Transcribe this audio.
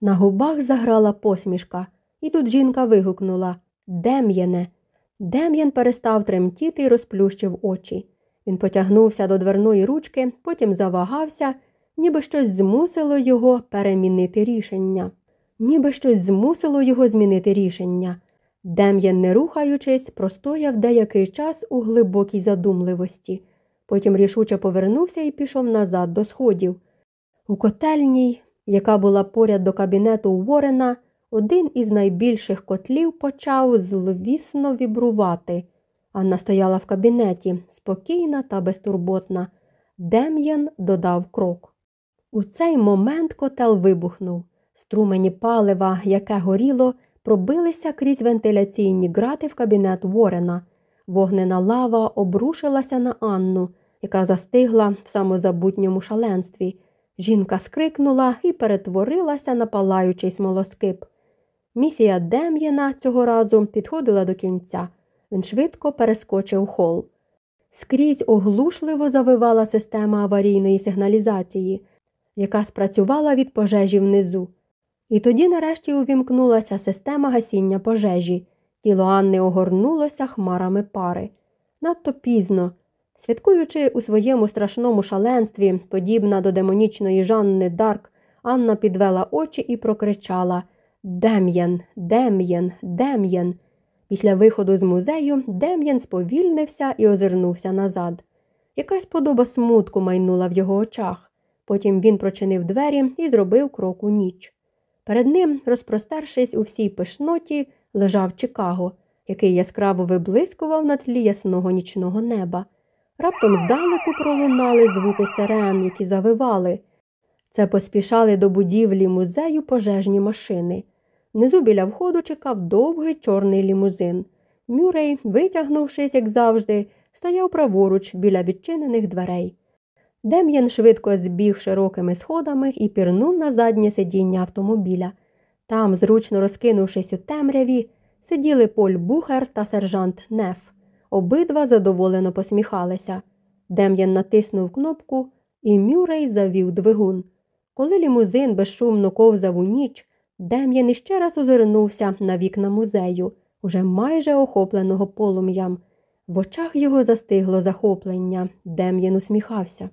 На губах заграла посмішка, і тут жінка вигукнула Дем'яне. Дем'ян перестав тремтіти і розплющив очі. Він потягнувся до дверної ручки, потім завагався, ніби щось змусило його перемінити рішення. Ніби щось змусило його змінити рішення. Дем'ян, не рухаючись, простояв деякий час у глибокій задумливості. Потім рішуче повернувся і пішов назад до сходів. У котельній, яка була поряд до кабінету Уоррена, один із найбільших котлів почав зловісно вібрувати. Анна стояла в кабінеті, спокійна та безтурботна. Дем'ян додав крок. У цей момент котел вибухнув. Струмені палива, яке горіло, пробилися крізь вентиляційні грати в кабінет Ворена. Вогнена лава обрушилася на Анну, яка застигла в самозабутньому шаленстві. Жінка скрикнула і перетворилася на палаючий смолоскип. Місія Дем'єна цього разу підходила до кінця. Він швидко перескочив хол. Скрізь оглушливо завивала система аварійної сигналізації, яка спрацювала від пожежі внизу. І тоді нарешті увімкнулася система гасіння пожежі. Тіло Анни огорнулося хмарами пари. Надто пізно. Святкуючи у своєму страшному шаленстві, подібна до демонічної Жанни Дарк, Анна підвела очі і прокричала Дем'ян, Дем'ян, Дем'ян. Після виходу з музею Дем'ян сповільнився і озирнувся назад. Якась подоба смутку майнула в його очах. Потім він прочинив двері і зробив крок у ніч. Перед ним, розпростершись у всій пишноті, лежав Чикаго, який яскраво виблискував на тлі ясного нічного неба. Раптом здалеку пролунали звуки сирен, які завивали. Це поспішали до будівлі музею пожежні машини. Внизу біля входу чекав довгий чорний лімузин. Мюрей, витягнувшись, як завжди, стояв праворуч біля відчинених дверей. Дем'ян швидко збіг широкими сходами і пірнув на заднє сидіння автомобіля. Там, зручно розкинувшись у темряві, сиділи Поль Бухер та сержант Неф. Обидва задоволено посміхалися. Дем'ян натиснув кнопку, і Мюрей завів двигун. Коли лімузин безшумно ковзав у ніч, Дем'ян іще раз озирнувся на вікна музею, уже майже охопленого полум'ям. В очах його застигло захоплення. Дем'ян усміхався.